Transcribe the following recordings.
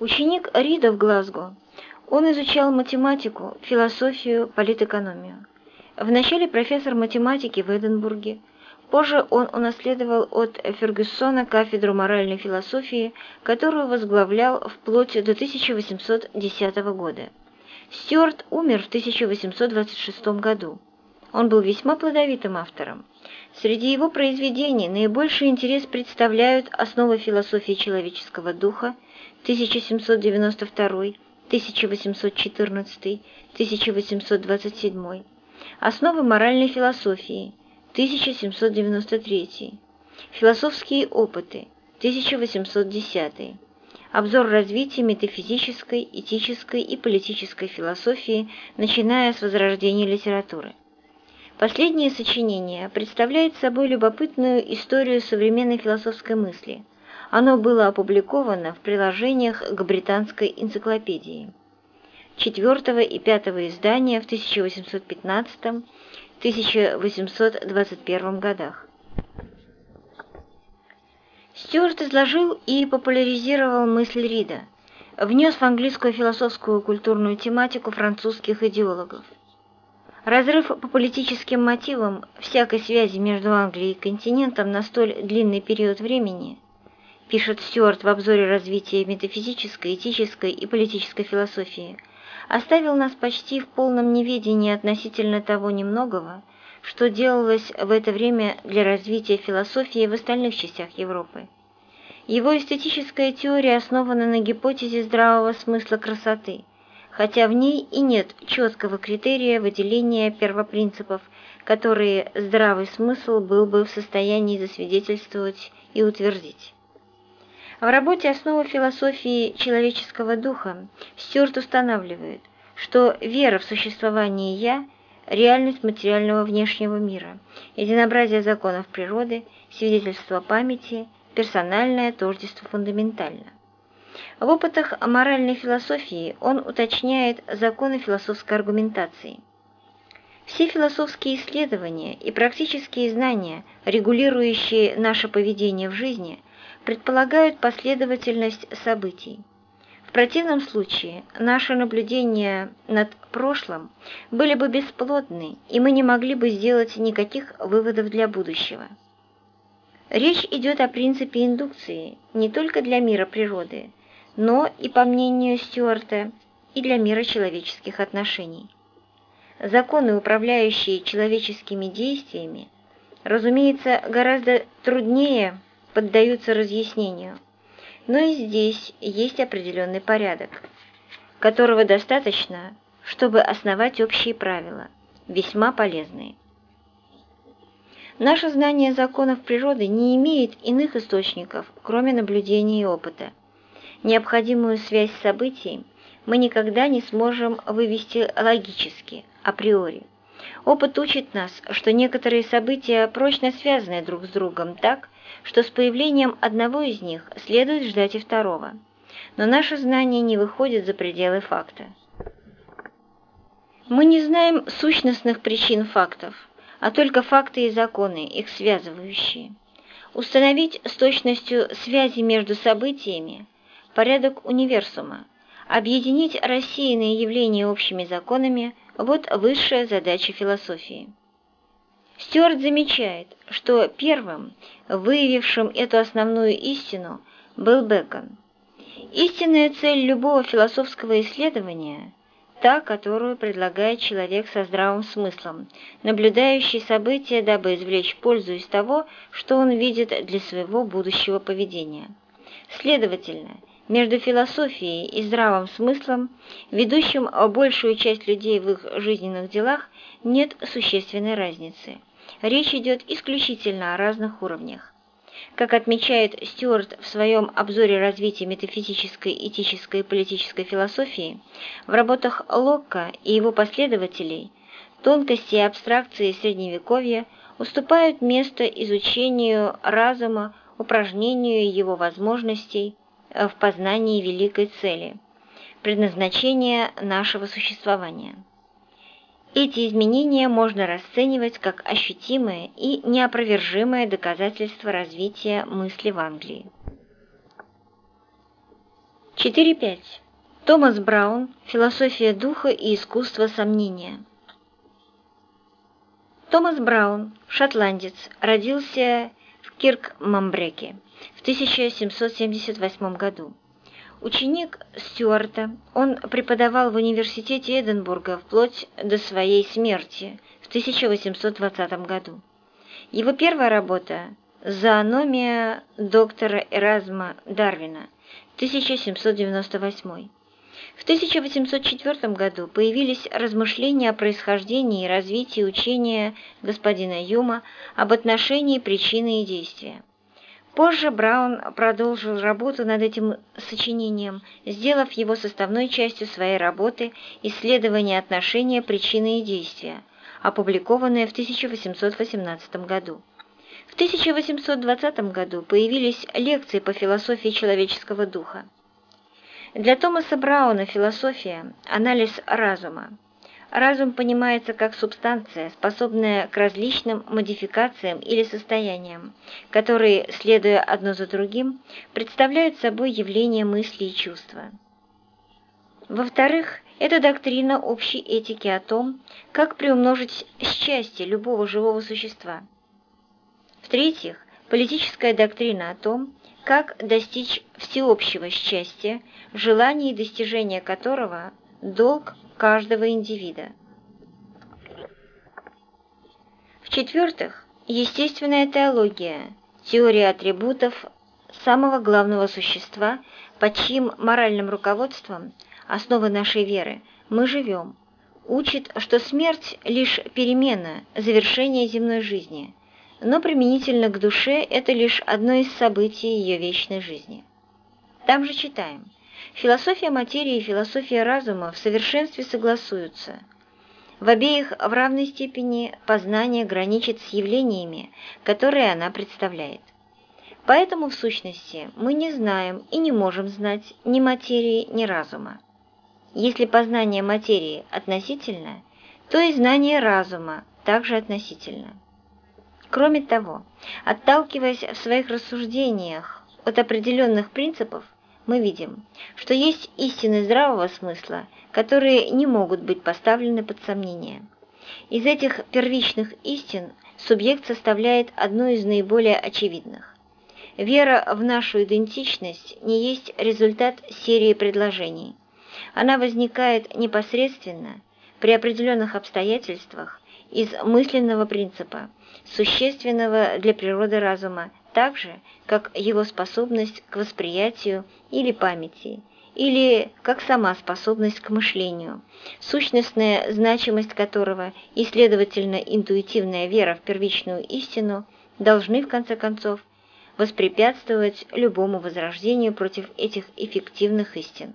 Ученик Рида в Глазго, он изучал математику, философию, политэкономию. Вначале профессор математики в Эдинбурге, позже он унаследовал от Фергюсона кафедру моральной философии, которую возглавлял вплоть до 1810 года. Стюарт умер в 1826 году. Он был весьма плодовитым автором. Среди его произведений наибольший интерес представляют «Основы философии человеческого духа» 1792, 1814, 1827, «Основы моральной философии» 1793, «Философские опыты» 1810, обзор развития метафизической, этической и политической философии, начиная с возрождения литературы. Последнее сочинение представляет собой любопытную историю современной философской мысли. Оно было опубликовано в приложениях к британской энциклопедии. Четвертого и пятого издания в 1815-1821 годах. Стюарт изложил и популяризировал мысль Рида, внес в английскую философскую культурную тематику французских идеологов. Разрыв по политическим мотивам всякой связи между Англией и континентом на столь длинный период времени, пишет Стюарт в обзоре развития метафизической, этической и политической философии, оставил нас почти в полном неведении относительно того немногого, что делалось в это время для развития философии в остальных частях Европы. Его эстетическая теория основана на гипотезе здравого смысла красоты – хотя в ней и нет четкого критерия выделения первопринципов, которые здравый смысл был бы в состоянии засвидетельствовать и утвердить. В работе «Основа философии человеческого духа» Стюарт устанавливает, что вера в существование «я» – реальность материального внешнего мира, единообразие законов природы, свидетельство памяти, персональное тождество фундаментально. В опытах моральной философии он уточняет законы философской аргументации. Все философские исследования и практические знания, регулирующие наше поведение в жизни, предполагают последовательность событий. В противном случае наши наблюдения над прошлым были бы бесплодны, и мы не могли бы сделать никаких выводов для будущего. Речь идет о принципе индукции не только для мира природы, но и, по мнению Стюарта, и для мира человеческих отношений. Законы, управляющие человеческими действиями, разумеется, гораздо труднее поддаются разъяснению, но и здесь есть определенный порядок, которого достаточно, чтобы основать общие правила, весьма полезные. Наше знание законов природы не имеет иных источников, кроме наблюдения и опыта необходимую связь событий мы никогда не сможем вывести логически, априори. Опыт учит нас, что некоторые события прочно связаны друг с другом так, что с появлением одного из них следует ждать и второго. Но наше знание не выходит за пределы факта. Мы не знаем сущностных причин фактов, а только факты и законы, их связывающие. Установить с точностью связи между событиями – порядок универсума, объединить рассеянные явления общими законами – вот высшая задача философии. Стюарт замечает, что первым, выявившим эту основную истину, был Бекон. Истинная цель любого философского исследования – та, которую предлагает человек со здравым смыслом, наблюдающий события, дабы извлечь пользу из того, что он видит для своего будущего поведения. Следовательно, между философией и здравым смыслом, ведущим большую часть людей в их жизненных делах, нет существенной разницы. Речь идет исключительно о разных уровнях. Как отмечает Стюарт в своем обзоре развития метафизической, этической и политической философии, в работах Локка и его последователей тонкости и абстракции Средневековья уступают место изучению разума, упражнению его возможностей, в познании великой цели, предназначения нашего существования. Эти изменения можно расценивать как ощутимое и неопровержимое доказательство развития мысли в Англии. 4.5. Томас Браун. Философия духа и искусство сомнения. Томас Браун, шотландец, родился в Кирк-Мамбреке в 1778 году. Ученик Стюарта, он преподавал в университете Эдинбурга вплоть до своей смерти в 1820 году. Его первая работа «Зоономия доктора Эразма Дарвина» 1798. В 1804 году появились размышления о происхождении и развитии учения господина Юма об отношении причины и действия. Позже Браун продолжил работу над этим сочинением, сделав его составной частью своей работы «Исследование отношения причины и действия», опубликованное в 1818 году. В 1820 году появились лекции по философии человеческого духа. Для Томаса Брауна философия – анализ разума. Разум понимается как субстанция, способная к различным модификациям или состояниям, которые, следуя одно за другим, представляют собой явления мысли и чувства. Во-вторых, это доктрина общей этики о том, как приумножить счастье любого живого существа. В-третьих, политическая доктрина о том, как достичь всеобщего счастья, желание и достижение которого – долг каждого индивида. В-четвертых, естественная теология, теория атрибутов самого главного существа, под чьим моральным руководством, основы нашей веры, мы живем, учит, что смерть – лишь перемена, завершение земной жизни, но применительно к душе это лишь одно из событий ее вечной жизни. Там же читаем – Философия материи и философия разума в совершенстве согласуются. В обеих в равной степени познание граничит с явлениями, которые она представляет. Поэтому, в сущности, мы не знаем и не можем знать ни материи, ни разума. Если познание материи относительно, то и знание разума также относительно. Кроме того, отталкиваясь в своих рассуждениях от определенных принципов, мы видим, что есть истины здравого смысла, которые не могут быть поставлены под сомнение. Из этих первичных истин субъект составляет одну из наиболее очевидных. Вера в нашу идентичность не есть результат серии предложений. Она возникает непосредственно, при определенных обстоятельствах, из мысленного принципа, существенного для природы разума так же, как его способность к восприятию или памяти, или как сама способность к мышлению, сущностная значимость которого и, следовательно, интуитивная вера в первичную истину должны, в конце концов, воспрепятствовать любому возрождению против этих эффективных истин.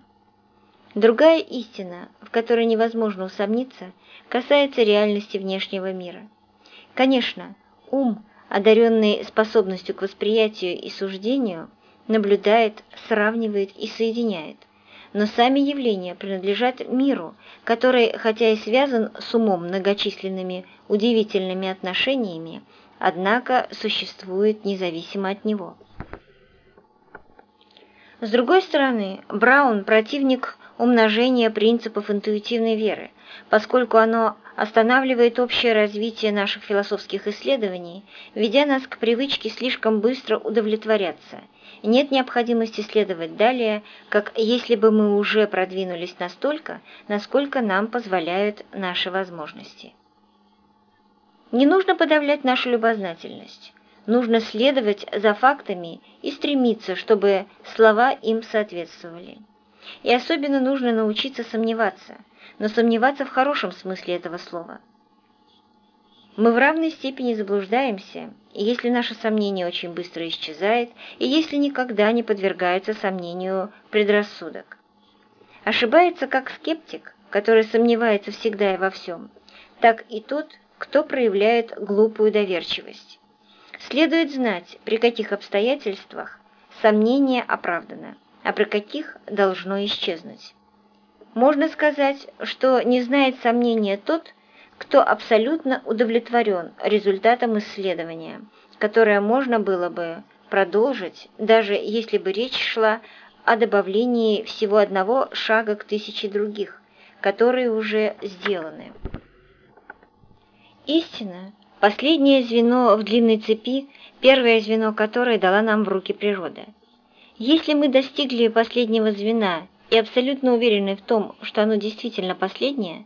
Другая истина, в которой невозможно усомниться, касается реальности внешнего мира. Конечно, ум – одаренный способностью к восприятию и суждению, наблюдает, сравнивает и соединяет. Но сами явления принадлежат миру, который, хотя и связан с умом многочисленными удивительными отношениями, однако существует независимо от него. С другой стороны, Браун – противник умножения принципов интуитивной веры, поскольку оно останавливает общее развитие наших философских исследований, ведя нас к привычке слишком быстро удовлетворяться. Нет необходимости следовать далее, как если бы мы уже продвинулись настолько, насколько нам позволяют наши возможности. Не нужно подавлять нашу любознательность. Нужно следовать за фактами и стремиться, чтобы слова им соответствовали. И особенно нужно научиться сомневаться, но сомневаться в хорошем смысле этого слова. Мы в равной степени заблуждаемся, если наше сомнение очень быстро исчезает, и если никогда не подвергается сомнению предрассудок. Ошибается как скептик, который сомневается всегда и во всем, так и тот, кто проявляет глупую доверчивость. Следует знать, при каких обстоятельствах сомнение оправдано а при каких должно исчезнуть. Можно сказать, что не знает сомнения тот, кто абсолютно удовлетворен результатом исследования, которое можно было бы продолжить, даже если бы речь шла о добавлении всего одного шага к тысяче других, которые уже сделаны. Истина – последнее звено в длинной цепи, первое звено которой дала нам в руки природа. Если мы достигли последнего звена и абсолютно уверены в том, что оно действительно последнее,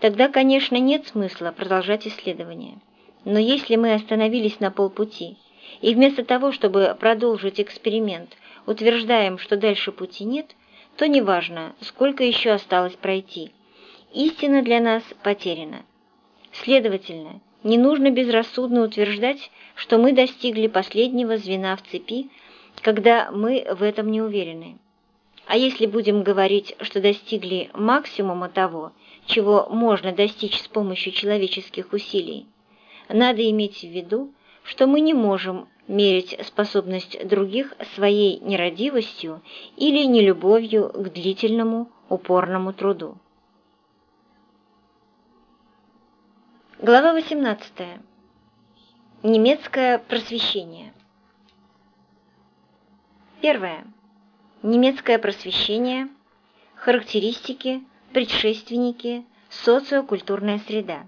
тогда, конечно, нет смысла продолжать исследование. Но если мы остановились на полпути, и вместо того, чтобы продолжить эксперимент, утверждаем, что дальше пути нет, то неважно, сколько еще осталось пройти. Истина для нас потеряна. Следовательно, не нужно безрассудно утверждать, что мы достигли последнего звена в цепи, когда мы в этом не уверены. А если будем говорить, что достигли максимума того, чего можно достичь с помощью человеческих усилий, надо иметь в виду, что мы не можем мерить способность других своей нерадивостью или нелюбовью к длительному упорному труду. Глава 18. Немецкое просвещение. Первое. Немецкое просвещение. Характеристики, предшественники, социокультурная среда.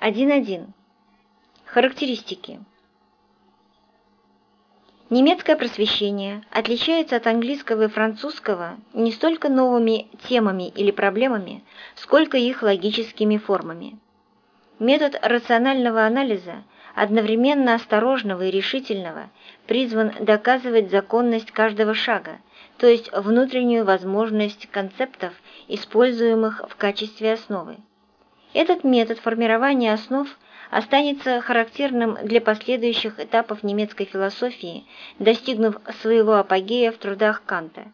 1.1. Характеристики. Немецкое просвещение отличается от английского и французского не столько новыми темами или проблемами, сколько их логическими формами. Метод рационального анализа, одновременно осторожного и решительного, призван доказывать законность каждого шага, то есть внутреннюю возможность концептов, используемых в качестве основы. Этот метод формирования основ – останется характерным для последующих этапов немецкой философии, достигнув своего апогея в трудах Канта.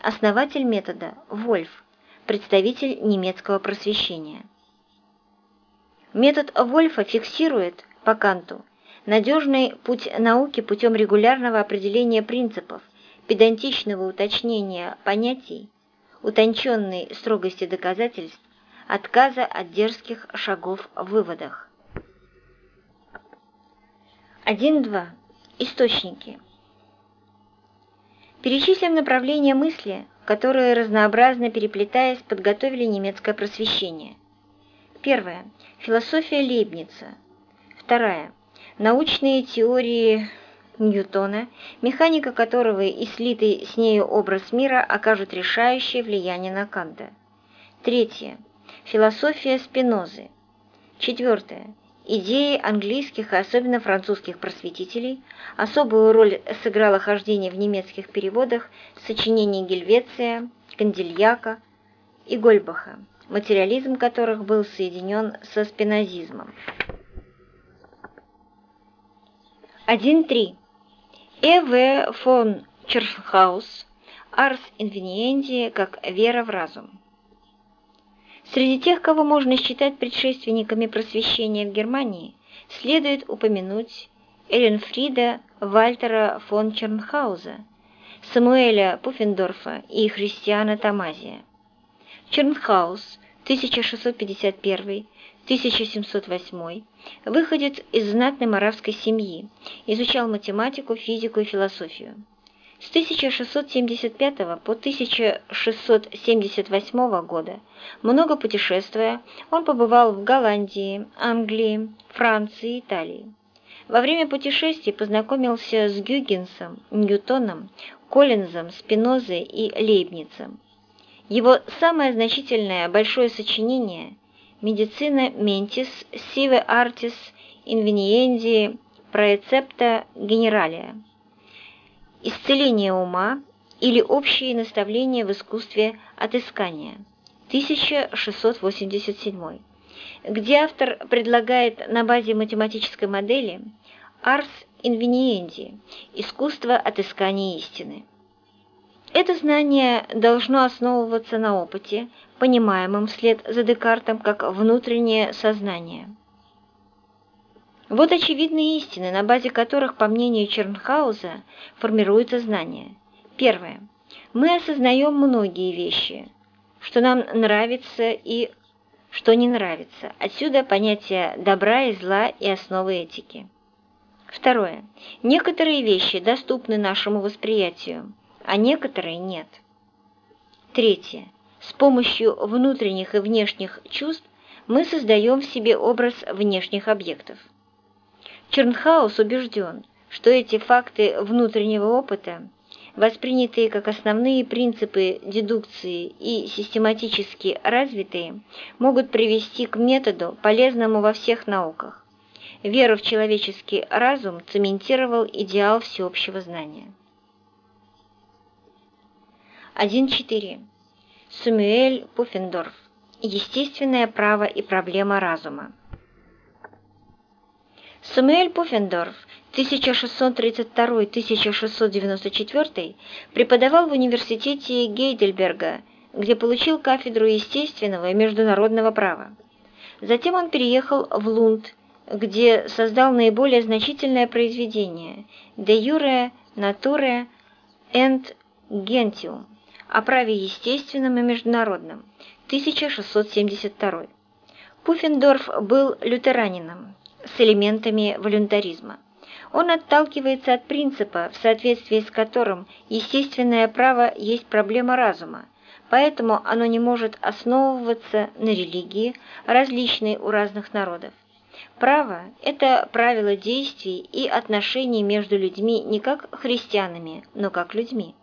Основатель метода – Вольф, представитель немецкого просвещения. Метод Вольфа фиксирует, по Канту, надежный путь науки путем регулярного определения принципов, педантичного уточнения понятий, утонченной строгости доказательств, отказа от дерзких шагов в выводах. 1.2. Источники. Перечислим направления мысли, которые, разнообразно переплетаясь, подготовили немецкое просвещение. Первое. Философия Лейбница. Вторая. Научные теории Ньютона, механика которого и слитый с нею образ мира окажут решающее влияние на Канта. Третье. Философия Спинозы. Четвертое идеи английских и особенно французских просветителей, особую роль сыграло хождение в немецких переводах сочинений Гельвеция, Кандильяка и Гольбаха, материализм которых был соединен со спинозизмом. 1.3. Э.В. фон Черхаус «Арс инвениенди» как «Вера в разум». Среди тех, кого можно считать предшественниками просвещения в Германии, следует упомянуть Эленфрида Вальтера фон Чернхауза, Самуэля Пуффендорфа и Христиана Тамазия. Чернхаус 1651-1708 выходит из знатной моравской семьи, изучал математику, физику и философию. С 1675 по 1678 года, много путешествуя, он побывал в Голландии, Англии, Франции Италии. Во время путешествий познакомился с Гюгенсом, Ньютоном, Коллинзом, Спинозой и Лейбницем. Его самое значительное большое сочинение «Медицина ментис сиве артис инвениенди проэцепта генералия» «Исцеление ума» или «Общие наставления в искусстве отыскания» 1687, где автор предлагает на базе математической модели «Ars inveniendi» – искусство отыскания истины. Это знание должно основываться на опыте, понимаемом вслед за Декартом как внутреннее сознание – вот очевидные истины, на базе которых, по мнению Чернхауза, формируется знание. Первое. Мы осознаем многие вещи, что нам нравится и что не нравится. Отсюда понятие добра и зла и основы этики. Второе. Некоторые вещи доступны нашему восприятию, а некоторые нет. Третье. С помощью внутренних и внешних чувств мы создаем в себе образ внешних объектов. Чернхаус убежден, что эти факты внутреннего опыта, воспринятые как основные принципы дедукции и систематически развитые, могут привести к методу, полезному во всех науках. Вера в человеческий разум цементировал идеал всеобщего знания. 1.4. Сумюэль Пуффендорф. Естественное право и проблема разума. Самуэль Пуффендорф 1632-1694 преподавал в университете Гейдельберга, где получил кафедру естественного и международного права. Затем он переехал в Лунд, где создал наиболее значительное произведение «De jure nature and gentium» о праве естественном и международном, 1672. Пуффендорф был лютеранином с элементами волюнтаризма. Он отталкивается от принципа, в соответствии с которым естественное право есть проблема разума, поэтому оно не может основываться на религии, различной у разных народов. Право – это правило действий и отношений между людьми не как христианами, но как людьми.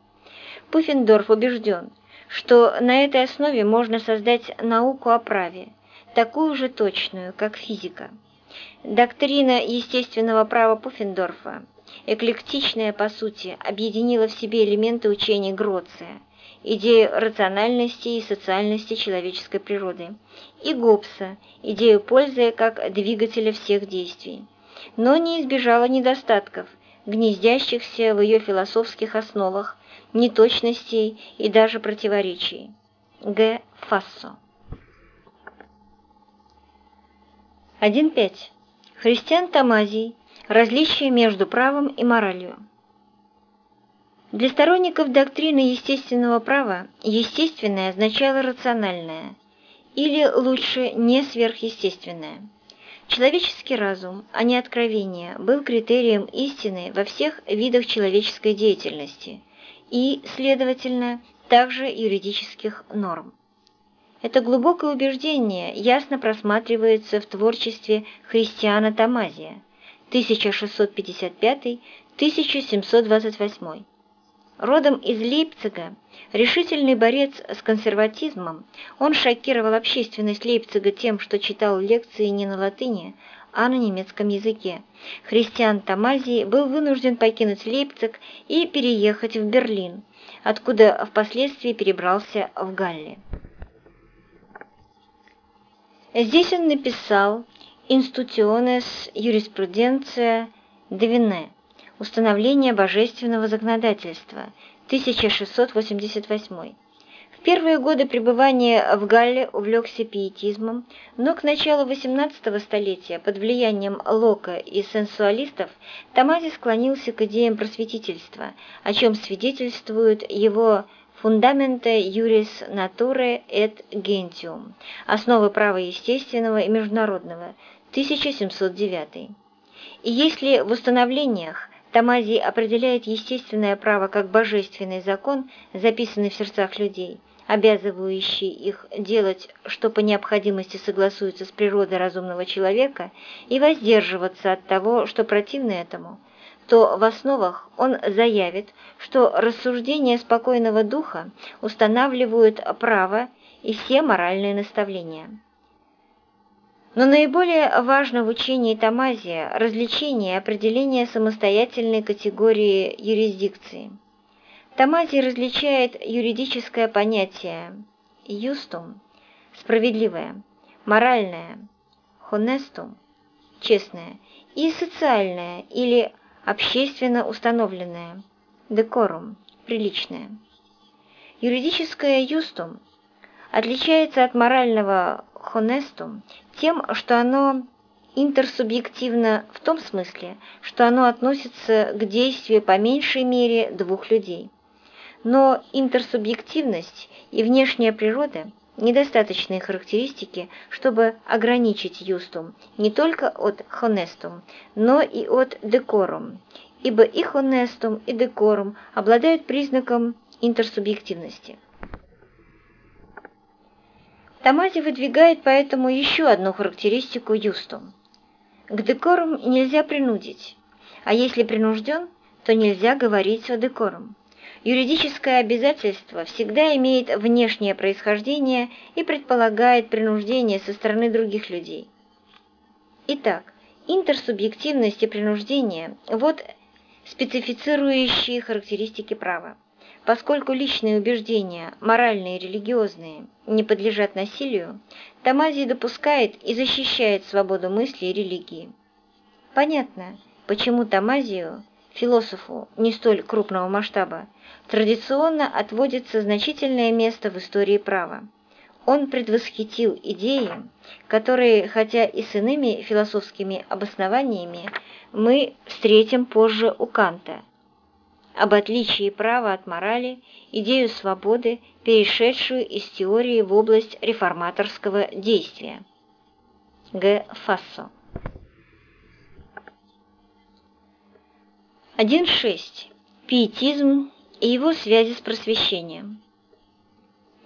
Пуффендорф убежден, что на этой основе можно создать науку о праве, такую же точную, как физика. Доктрина естественного права Пуффендорфа, эклектичная по сути, объединила в себе элементы учения Гроция, идею рациональности и социальности человеческой природы, и Гоббса, идею пользы как двигателя всех действий, но не избежала недостатков, гнездящихся в ее философских основах, неточностей и даже противоречий. Г. Фассо 1.5. Христиан Тамазий. Различие между правом и моралью. Для сторонников доктрины естественного права естественное означало рациональное, или лучше не сверхъестественное. Человеческий разум, а не откровение, был критерием истины во всех видах человеческой деятельности и, следовательно, также юридических норм. Это глубокое убеждение ясно просматривается в творчестве Христиана Тамазия 1655-1728. Родом из Лейпцига, решительный борец с консерватизмом, он шокировал общественность Лейпцига тем, что читал лекции не на латыни, а на немецком языке. Христиан Тамазий был вынужден покинуть Лейпциг и переехать в Берлин, откуда впоследствии перебрался в Галле. Здесь он написал «Институционес юриспруденция Девине. Установление божественного законодательства» 1688. В первые годы пребывания в Галле увлекся пиетизмом, но к началу XVIII столетия под влиянием Лока и сенсуалистов Тамази склонился к идеям просветительства, о чем свидетельствуют его Фундамента Юрис Натуре et Gentium. Основы права естественного и международного. 1709. И если в установлениях Тамазий определяет естественное право как божественный закон, записанный в сердцах людей, обязывающий их делать, что по необходимости согласуется с природой разумного человека, и воздерживаться от того, что противно этому – то в основах он заявит, что рассуждения спокойного духа устанавливают право и все моральные наставления. Но наиболее важно в учении Тамазия развлечение и определение самостоятельной категории юрисдикции. Тамазий различает юридическое понятие «юстум» – справедливое, моральное – «хонестум» – честное, и социальное или общественно установленное, декорум, приличное. Юридическое юстум отличается от морального хонестум тем, что оно интерсубъективно в том смысле, что оно относится к действию по меньшей мере двух людей. Но интерсубъективность и внешняя природа недостаточные характеристики, чтобы ограничить юстум не только от хонестум, но и от декорум, ибо и хонестум, и декорум обладают признаком интерсубъективности. Тамази выдвигает поэтому еще одну характеристику юстум. К декорум нельзя принудить, а если принужден, то нельзя говорить о декорум. Юридическое обязательство всегда имеет внешнее происхождение и предполагает принуждение со стороны других людей. Итак, интерсубъективность и принуждение – вот специфицирующие характеристики права. Поскольку личные убеждения, моральные и религиозные, не подлежат насилию, Тамазий допускает и защищает свободу мысли и религии. Понятно, почему Тамазию, философу не столь крупного масштаба, традиционно отводится значительное место в истории права. Он предвосхитил идеи, которые, хотя и с иными философскими обоснованиями, мы встретим позже у Канта. Об отличии права от морали, идею свободы, перешедшую из теории в область реформаторского действия. Г. Фассо 1.6. Пиетизм и его связи с просвещением.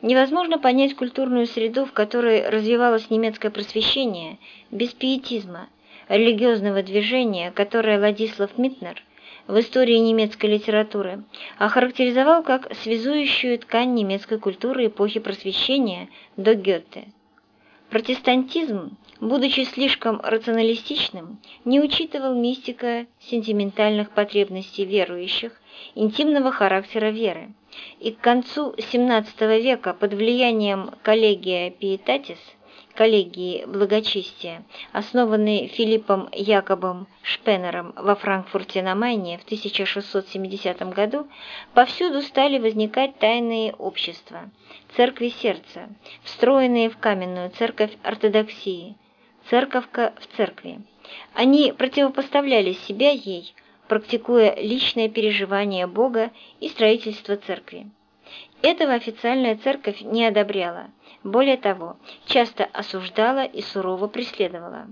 Невозможно понять культурную среду, в которой развивалось немецкое просвещение, без пиетизма, религиозного движения, которое Ладислав Митнер в истории немецкой литературы охарактеризовал как связующую ткань немецкой культуры эпохи просвещения до Гёте. Протестантизм, будучи слишком рационалистичным, не учитывал мистика сентиментальных потребностей верующих интимного характера веры, и к концу XVII века под влиянием коллегия Pietatis, коллегии благочестия, основанной Филиппом Якобом Шпеннером во Франкфурте на Майне в 1670 году, повсюду стали возникать тайные общества, церкви сердца, встроенные в каменную церковь ортодоксии, церковка в церкви. Они противопоставляли себя ей, практикуя личное переживание Бога и строительство церкви. Этого официальная церковь не одобряла, более того, часто осуждала и сурово преследовала.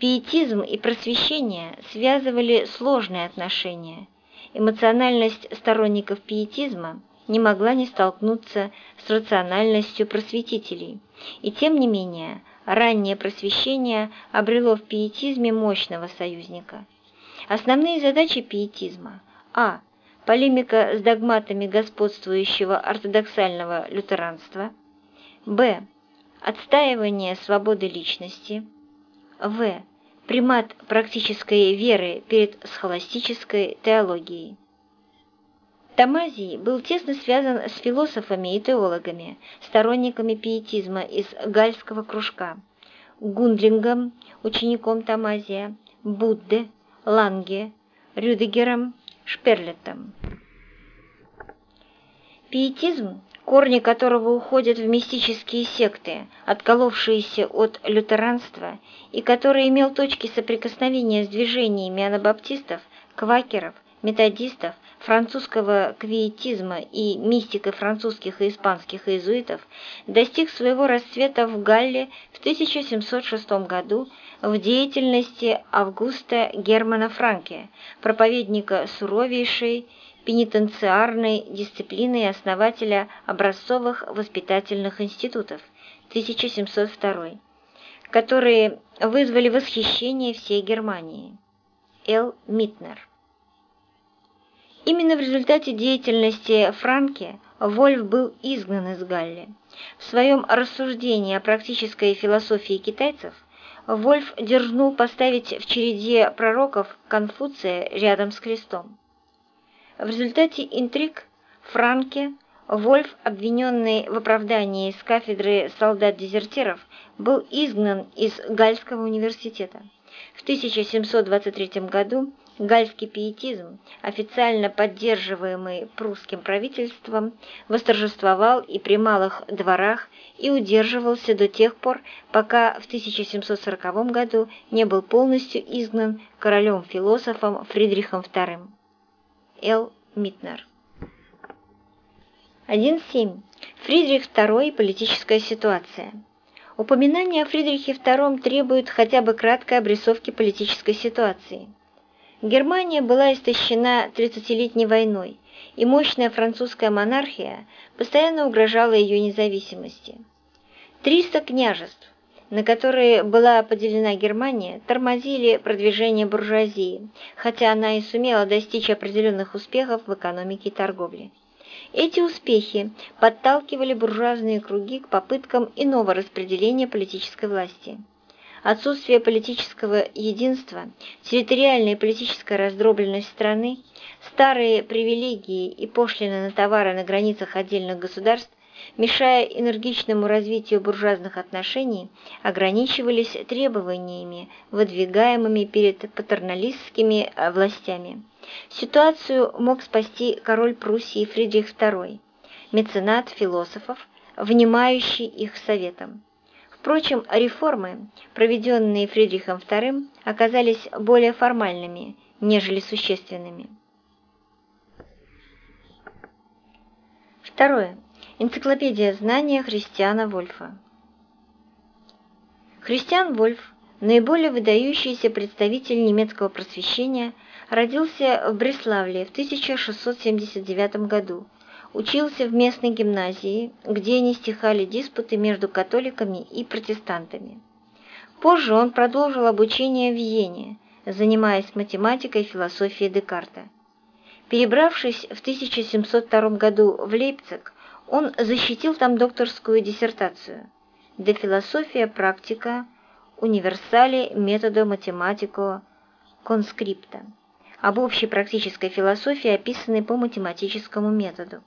Пиетизм и просвещение связывали сложные отношения. Эмоциональность сторонников пиетизма не могла не столкнуться с рациональностью просветителей, и тем не менее раннее просвещение обрело в пиетизме мощного союзника – Основные задачи пиетизма. А. Полемика с догматами господствующего ортодоксального лютеранства. Б. Отстаивание свободы личности. В. Примат практической веры перед схоластической теологией. Тамазий был тесно связан с философами и теологами, сторонниками пиетизма из гальского кружка, Гундлингом, учеником Тамазия, Будде, Ланге, Рюдегером, Шперлетом. Пиетизм, корни которого уходят в мистические секты, отколовшиеся от лютеранства, и который имел точки соприкосновения с движениями анабаптистов, квакеров, методистов, французского квиетизма и мистикой французских и испанских иезуитов, достиг своего расцвета в Галле в 1706 году в деятельности Августа Германа Франке, проповедника суровейшей пенитенциарной дисциплины и основателя образцовых воспитательных институтов 1702, которые вызвали восхищение всей Германии. Л. Митнер Именно в результате деятельности Франке Вольф был изгнан из Галли. В своем рассуждении о практической философии китайцев Вольф дерзнул поставить в череде пророков Конфуция рядом с крестом. В результате интриг Франке Вольф, обвиненный в оправдании с кафедры солдат-дезертиров, был изгнан из Гальского университета. В 1723 году Гальский пиетизм, официально поддерживаемый прусским правительством, восторжествовал и при малых дворах и удерживался до тех пор, пока в 1740 году не был полностью изгнан королем-философом Фридрихом II. Л. Митнер 1.7. Фридрих II и политическая ситуация. Упоминание о Фридрихе II требует хотя бы краткой обрисовки политической ситуации. Германия была истощена 30-летней войной, и мощная французская монархия постоянно угрожала ее независимости. 300 княжеств, на которые была поделена Германия, тормозили продвижение буржуазии, хотя она и сумела достичь определенных успехов в экономике и торговле. Эти успехи подталкивали буржуазные круги к попыткам иного распределения политической власти. Отсутствие политического единства, территориальная и политическая раздробленность страны, старые привилегии и пошлины на товары на границах отдельных государств мешая энергичному развитию буржуазных отношений, ограничивались требованиями, выдвигаемыми перед патерналистскими э, властями. Ситуацию мог спасти король Пруссии Фридрих II, меценат философов, внимающий их советам. Впрочем, реформы, проведенные Фридрихом II, оказались более формальными, нежели существенными. Второе. Энциклопедия знания Христиана Вольфа. Христиан Вольф, наиболее выдающийся представитель немецкого просвещения, родился в Бреславле в 1679 году, учился в местной гимназии, где не стихали диспуты между католиками и протестантами. Позже он продолжил обучение в Вене, занимаясь математикой и философией Декарта. Перебравшись в 1702 году в Лейпциг, он защитил там докторскую диссертацию «De философия практика универсали метода математико конскрипта» об общей практической философии, описанной по математическому методу.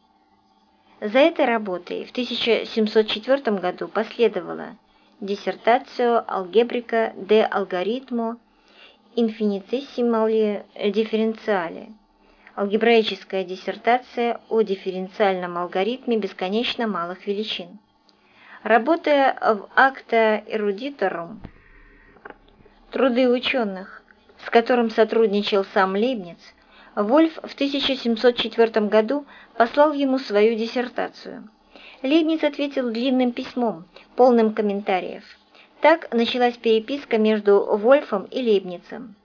За этой работой в 1704 году последовала диссертацию алгебрика de алгоритмо infinitesimali differentiale Алгебраическая диссертация о дифференциальном алгоритме бесконечно малых величин. Работая в акта эрудиторум, труды ученых, с которым сотрудничал сам Лейбниц, Вольф в 1704 году послал ему свою диссертацию. Лейбниц ответил длинным письмом, полным комментариев. Так началась переписка между Вольфом и Лейбницем.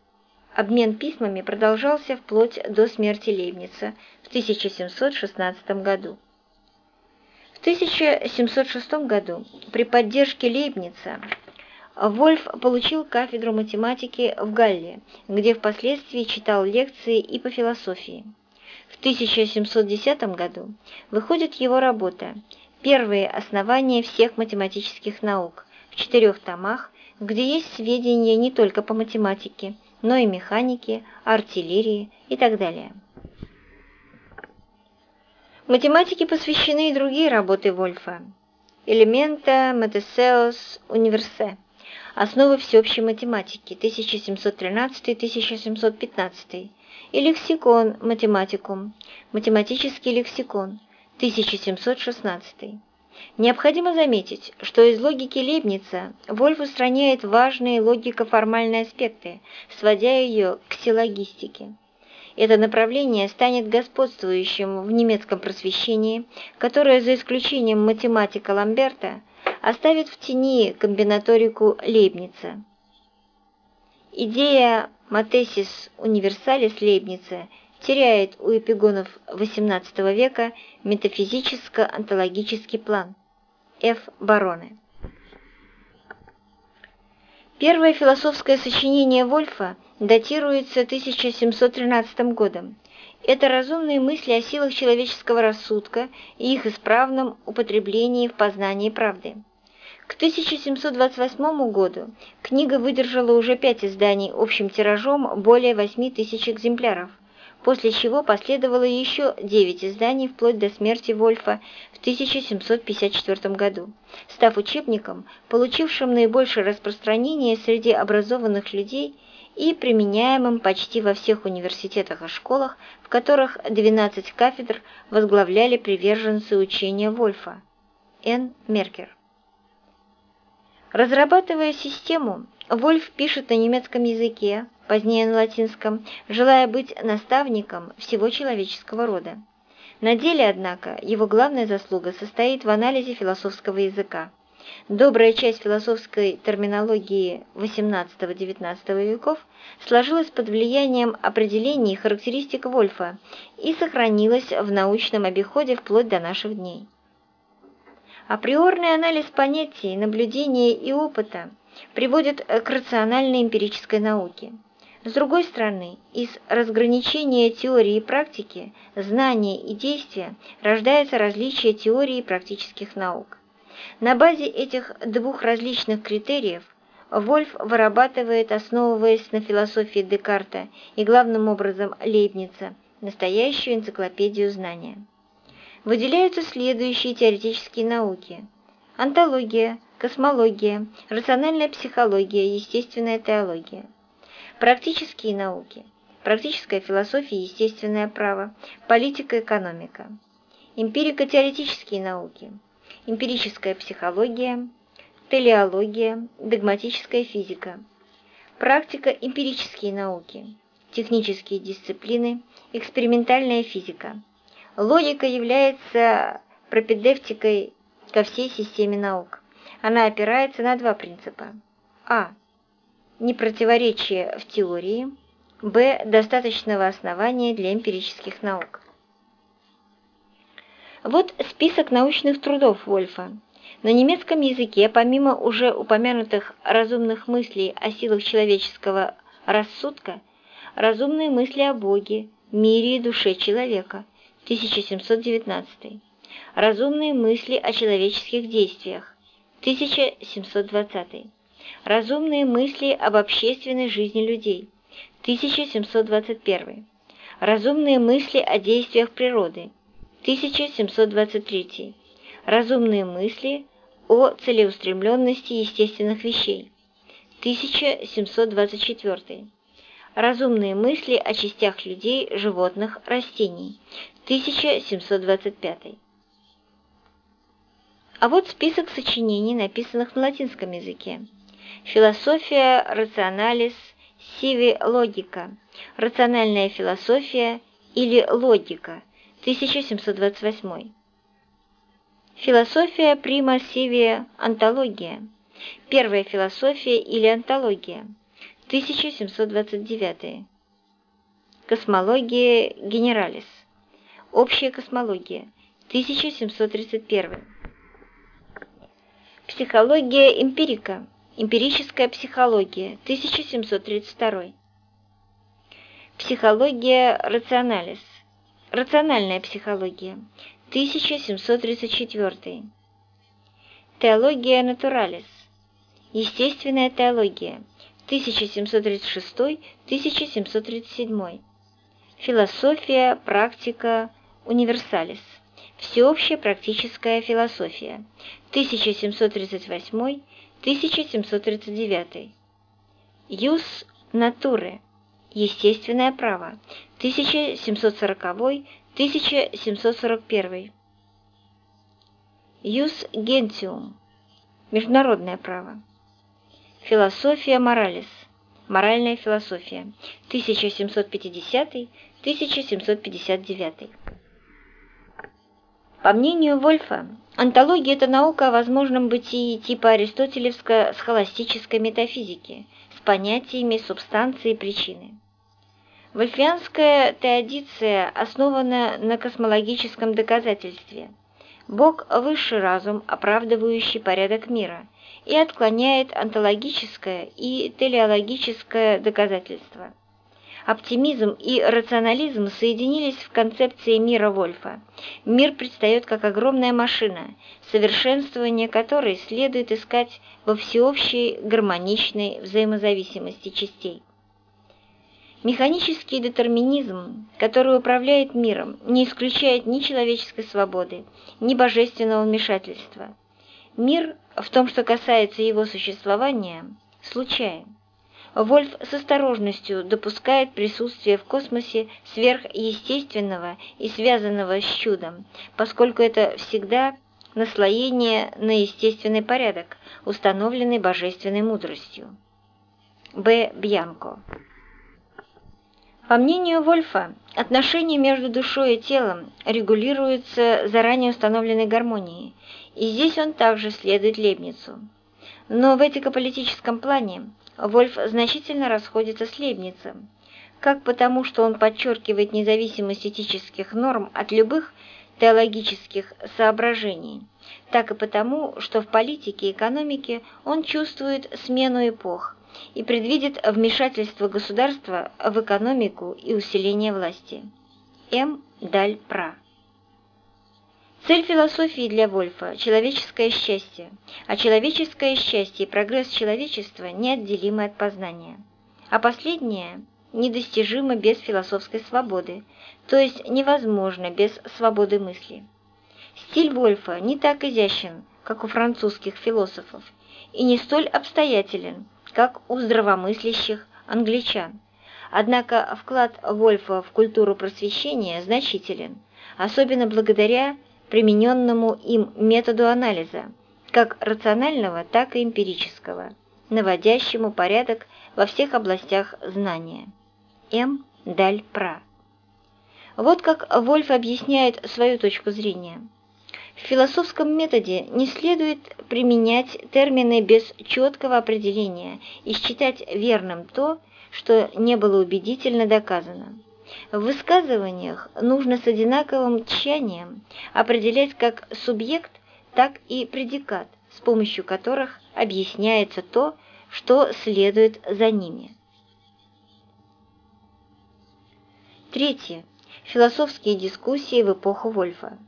Обмен письмами продолжался вплоть до смерти Лейбница в 1716 году. В 1706 году при поддержке Лейбница Вольф получил кафедру математики в Галле, где впоследствии читал лекции и по философии. В 1710 году выходит его работа «Первые основания всех математических наук» в четырех томах, где есть сведения не только по математике, но и механики, артиллерии и так далее. Математике посвящены и другие работы Вольфа. Элемента Метесеос Универсе. Основы всеобщей математики 1713-1715 и лексикон математикум, математический лексикон 1716. Необходимо заметить, что из логики Лейбница Вольф устраняет важные логико-формальные аспекты, сводя ее к силлогистике. Это направление станет господствующим в немецком просвещении, которое, за исключением математика Ламберта, оставит в тени комбинаторику Лейбница. Идея «Матесис универсалис Лейбница» теряет у эпигонов XVIII века метафизическо-онтологический план – Ф. Бароны. Первое философское сочинение Вольфа датируется 1713 годом. Это разумные мысли о силах человеческого рассудка и их исправном употреблении в познании правды. К 1728 году книга выдержала уже пять изданий общим тиражом более 8 тысяч экземпляров – после чего последовало еще девять изданий вплоть до смерти Вольфа в 1754 году, став учебником, получившим наибольшее распространение среди образованных людей и применяемым почти во всех университетах и школах, в которых 12 кафедр возглавляли приверженцы учения Вольфа. Н. Меркер. Разрабатывая систему, Вольф пишет на немецком языке, позднее на латинском, желая быть наставником всего человеческого рода. На деле, однако, его главная заслуга состоит в анализе философского языка. Добрая часть философской терминологии XVIII-XIX веков сложилась под влиянием определений и характеристик Вольфа и сохранилась в научном обиходе вплоть до наших дней. Априорный анализ понятий, наблюдения и опыта приводит к рациональной эмпирической науке. С другой стороны, из разграничения теории и практики, знания и действия рождается различие теории и практических наук. На базе этих двух различных критериев Вольф вырабатывает, основываясь на философии Декарта и главным образом Лейбница, настоящую энциклопедию знания. Выделяются следующие теоретические науки – антология, космология, рациональная психология, естественная теология – Практические науки. Практическая философия, естественное право, политика, экономика. Эмпирико-теоретические науки. Эмпирическая психология, телеология, догматическая физика. Практика эмпирические науки. Технические дисциплины, экспериментальная физика. Логика является пропедевтикой ко всей системе наук. Она опирается на два принципа. А непротиворечие в теории, б. достаточного основания для эмпирических наук. Вот список научных трудов Вольфа. На немецком языке, помимо уже упомянутых разумных мыслей о силах человеческого рассудка, разумные мысли о Боге, мире и душе человека, 1719. Разумные мысли о человеческих действиях, 1720. Разумные мысли об общественной жизни людей. 1721. Разумные мысли о действиях природы. 1723. Разумные мысли о целеустремленности естественных вещей. 1724. Разумные мысли о частях людей, животных, растений. 1725. А вот список сочинений, написанных на латинском языке. Философия рационалис сиви логика. Рациональная философия или логика. 1728. Философия прима сиви антология. Первая философия или антология. 1729. Космология генералис. Общая космология. 1731. Психология эмпирика. Эмпирическая психология, 1732. Психология рационалис. Рациональная психология, 1734. Теология натуралис. Естественная теология, 1736-1737. Философия, практика, универсалис. Всеобщая практическая философия, 1738 1739. Юс натуры. Естественное право. 1740-1741. Юс гентиум. Международное право. Философия моралис. Моральная философия. 1750-1759. По мнению Вольфа, антология – это наука о возможном бытии типа аристотелевско-схоластической метафизики с понятиями субстанции и причины. Вольфианская теодиция основана на космологическом доказательстве. Бог – высший разум, оправдывающий порядок мира, и отклоняет онтологическое и телеологическое доказательство – Оптимизм и рационализм соединились в концепции мира Вольфа. Мир предстает как огромная машина, совершенствование которой следует искать во всеобщей гармоничной взаимозависимости частей. Механический детерминизм, который управляет миром, не исключает ни человеческой свободы, ни божественного вмешательства. Мир, в том, что касается его существования, случайен. Вольф с осторожностью допускает присутствие в космосе сверхъестественного и связанного с чудом, поскольку это всегда наслоение на естественный порядок, установленный божественной мудростью. Б. Бьянко По мнению Вольфа, отношения между душой и телом регулируются заранее установленной гармонией, и здесь он также следует Лебницу. Но в этико-политическом плане Вольф значительно расходится с Лебницем, как потому, что он подчеркивает независимость этических норм от любых теологических соображений, так и потому, что в политике и экономике он чувствует смену эпох и предвидит вмешательство государства в экономику и усиление власти. М. Даль Пра Цель философии для Вольфа – человеческое счастье, а человеческое счастье и прогресс человечества неотделимы от познания. А последнее недостижимо без философской свободы, то есть невозможно без свободы мысли. Стиль Вольфа не так изящен, как у французских философов, и не столь обстоятелен, как у здравомыслящих англичан. Однако вклад Вольфа в культуру просвещения значителен, особенно благодаря примененному им методу анализа, как рационального, так и эмпирического, наводящему порядок во всех областях знания. М. Даль Пра. Вот как Вольф объясняет свою точку зрения. В философском методе не следует применять термины без четкого определения и считать верным то, что не было убедительно доказано. В высказываниях нужно с одинаковым тщанием определять как субъект, так и предикат, с помощью которых объясняется то, что следует за ними. Третье. Философские дискуссии в эпоху Вольфа.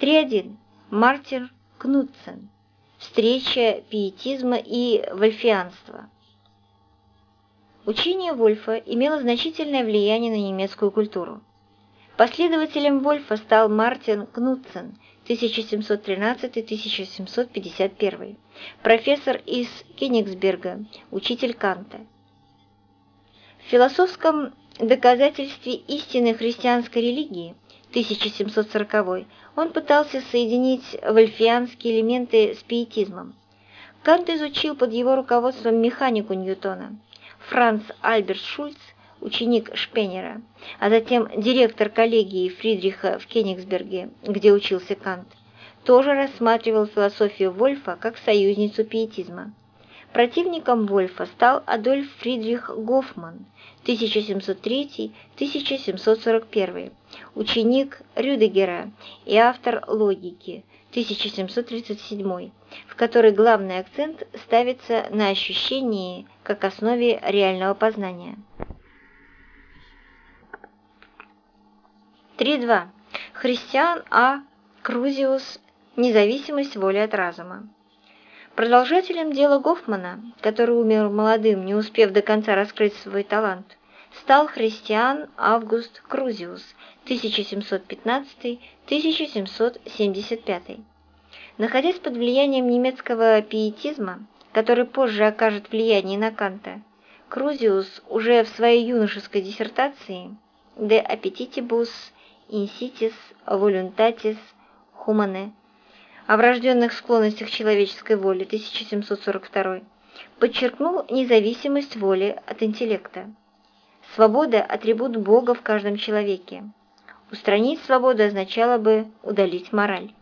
3.1. Мартин Кнутсен. Встреча пиетизма и вольфианства. Учение Вольфа имело значительное влияние на немецкую культуру. Последователем Вольфа стал Мартин Кнутсен 1713-1751, профессор из Кенигсберга, учитель Канта. В философском доказательстве истины христианской религии 1740 он пытался соединить вольфианские элементы с пиетизмом. Кант изучил под его руководством механику Ньютона – Франц Альберт Шульц, ученик Шпенера, а затем директор коллегии Фридриха в Кенигсберге, где учился Кант, тоже рассматривал философию Вольфа как союзницу пиетизма. Противником Вольфа стал Адольф Фридрих Гофман 1703-1741, ученик Рюдегера и автор «Логики» 1737, в которой главный акцент ставится на ощущении как основе реального познания. 3.2. Христиан А. Крузиус. Независимость воли от разума. Продолжателем дела Гофмана, который умер молодым, не успев до конца раскрыть свой талант, стал христиан Август Крузиус 1715-1775. Находясь под влиянием немецкого пиетизма, который позже окажет влияние на Канта, Крузиус уже в своей юношеской диссертации «De appetitibus insitis voluntatis humanae» о врожденных склонностях человеческой воли 1742 подчеркнул независимость воли от интеллекта. Свобода – атрибут Бога в каждом человеке. Устранить свободу означало бы удалить мораль.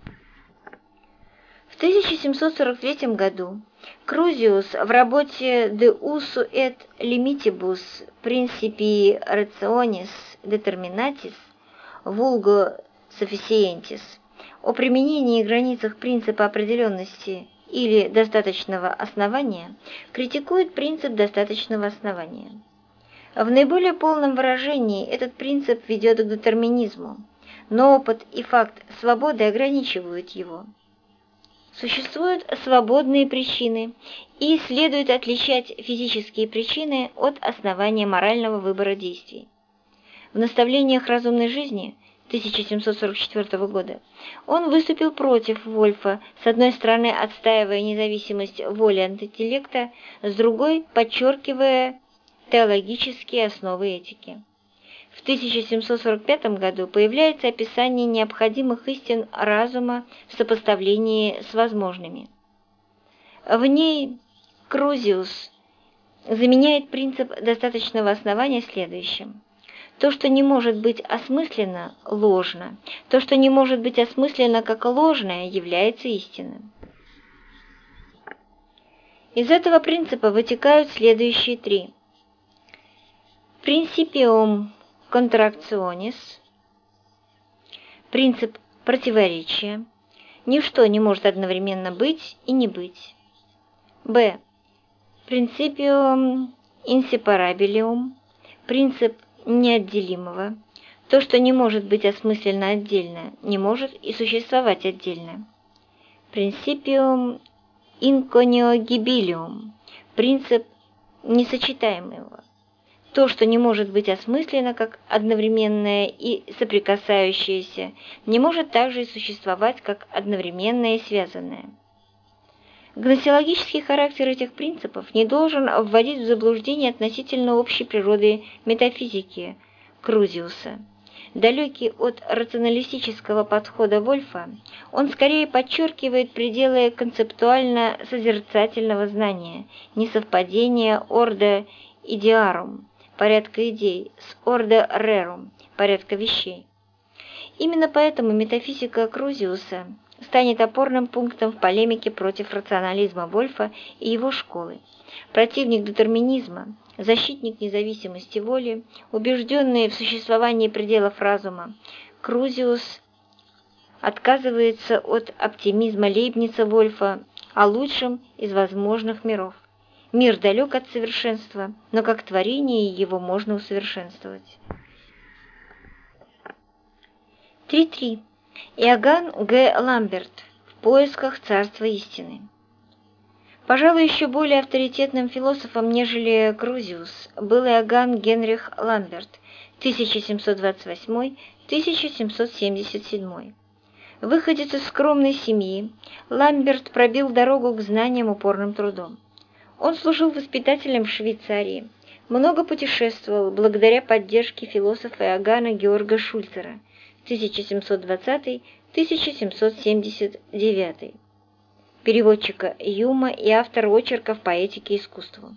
В 1743 году Крузиус в работе «De usu et limitibus principii rationis determinatis vulgo sufficientis» о применении и границах принципа определенности или достаточного основания критикует принцип достаточного основания. В наиболее полном выражении этот принцип ведет к детерминизму, но опыт и факт свободы ограничивают его. Существуют свободные причины, и следует отличать физические причины от основания морального выбора действий. В наставлениях разумной жизни 1744 года он выступил против Вольфа, с одной стороны отстаивая независимость воли от интеллекта, с другой подчеркивая теологические основы этики. В 1745 году появляется описание необходимых истин разума в сопоставлении с возможными. В ней Крузиус заменяет принцип достаточного основания следующим. То, что не может быть осмысленно, ложно. То, что не может быть осмысленно как ложное, является истинным. Из этого принципа вытекают следующие три. Principium contractionis, принцип противоречия. Ничто не может одновременно быть и не быть. Б. Principium inseparabilium, принцип неотделимого. То, что не может быть осмысленно отдельно, не может и существовать отдельно. Principium inconiogibilium, принцип несочетаемого. То, что не может быть осмысленно как одновременное и соприкасающееся, не может также и существовать как одновременное и связанное. Гносеологический характер этих принципов не должен вводить в заблуждение относительно общей природы метафизики Крузиуса. Далекий от рационалистического подхода Вольфа, он скорее подчеркивает пределы концептуально-созерцательного знания, несовпадение орда идеарум, порядка идей, с орда рерум, порядка вещей. Именно поэтому метафизика Крузиуса станет опорным пунктом в полемике против рационализма Вольфа и его школы. Противник детерминизма, защитник независимости воли, убежденный в существовании пределов разума, Крузиус отказывается от оптимизма Лейбница Вольфа о лучшем из возможных миров. Мир далек от совершенства, но как творение его можно усовершенствовать. 3.3. Иоганн Г. Ламберт. В поисках царства истины. Пожалуй, еще более авторитетным философом, нежели Крузиус, был Иоганн Генрих Ламберт, 1728-1777. Выходец из скромной семьи, Ламберт пробил дорогу к знаниям упорным трудом. Он служил воспитателем в Швейцарии, много путешествовал благодаря поддержке философа Иоганна Георга Шульцера 1720-1779, переводчика Юма и автора очерков поэтики и искусству.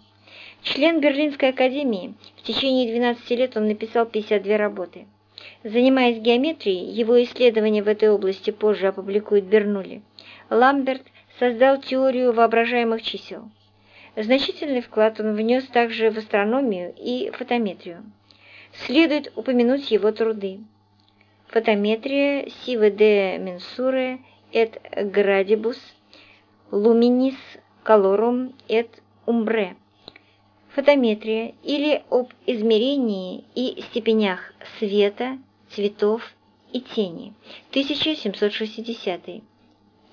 Член Берлинской академии, в течение 12 лет он написал 52 работы. Занимаясь геометрией, его исследования в этой области позже опубликует Бернули. Ламберт создал теорию воображаемых чисел. Значительный вклад он внес также в астрономию и фотометрию. Следует упомянуть его труды. Фотометрия sive de mensure et gradibus luminis colorum et umbre. Фотометрия или об измерении и степенях света, цветов и тени, 1760